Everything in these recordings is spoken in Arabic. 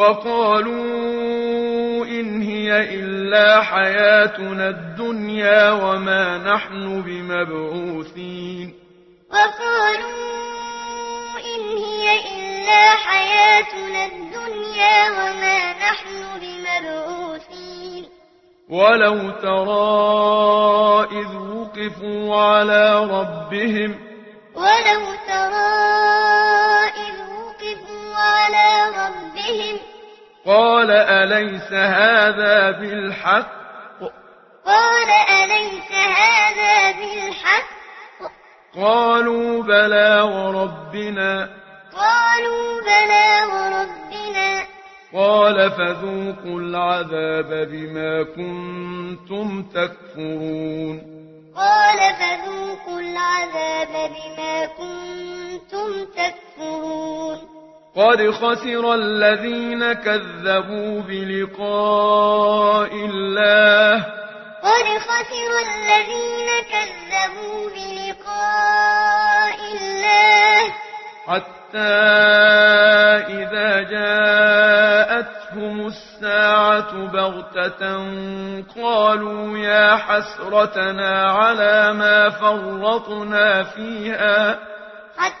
وقالوا إن هي إلا حياتنا الدنيا وما نحن بمبعوثين. وقالوا إن هي إلا حياتنا الدنيا وما نحن بمبعوثين. ولو ترى إذ وقفوا على ربهم ولو ترى إذ وقفوا على ربهم قال أليس هذا بالحق؟ قال أليس هذا بالحق؟ قالوا بلى وربنا. قالوا بلى وربنا. قال فذوقوا العذاب بما كنتم تكفرون. قال فذوقوا العذاب بما كنتم تكفرون. قد خسر الذين كذبوا بلقاء الله قد خسر الذين كذبوا بلقاء الله حتى إذا جاءتهم الساعة بغتة قالوا يا حسرتنا على ما فرطنا فيها حتى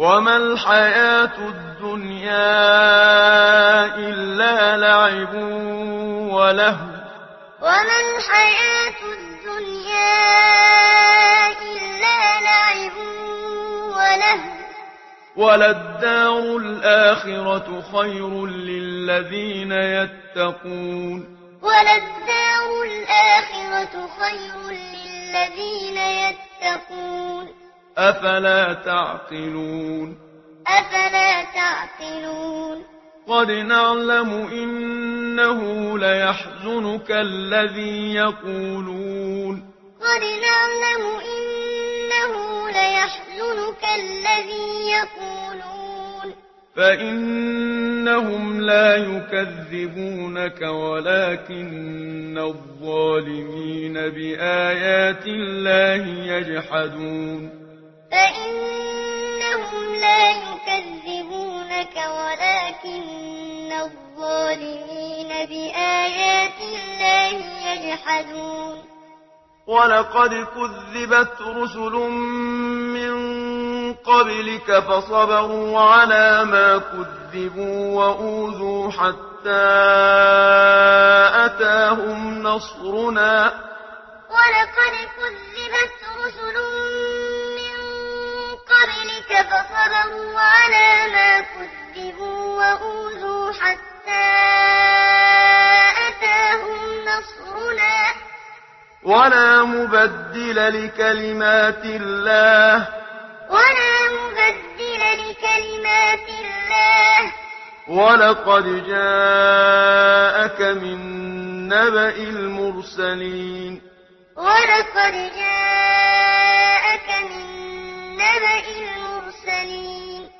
وما الحياة الدنيا إلا لعب وله وما الحياة الدنيا إلا لعب وله وللدار الآخرة خير للذين يتقون وللدار الآخرة خير للذين يتقون أفلا تعقلون؟ أفلا تعقلون؟ قد نعلم إنه ليحزنك الذي يقولون. قد نعلم إنه ليحزنك الذي يقولون. فإنهم لا يكذبونك ولكن الظالمين بآيات الله يجحدون. فإنهم لا يكذبونك ولكن الظالمين بآيات الله يجحدون ولقد كذبت رسل من قبلك فصبروا على ما كذبوا وأوذوا حتى أتاهم نصرنا ولقد كذبت ولا مبدل لكلمات الله. ولا مبدل لكلمات الله. ولقد جاءك من نبأ المرسلين. ولقد جاءك من نبأ المرسلين.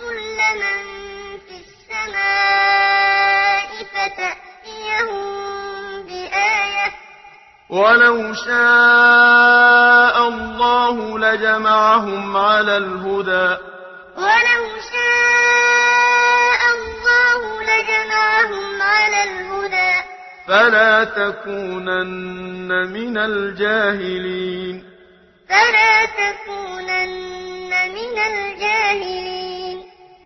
كل من في السماء فتأتيهم بآية. ولو شاء الله لجمعهم على الهدى. ولو شاء الله لجمعهم على الهدى. فلا تكونن من الجاهلين. فلا تكونن من الجاهلين.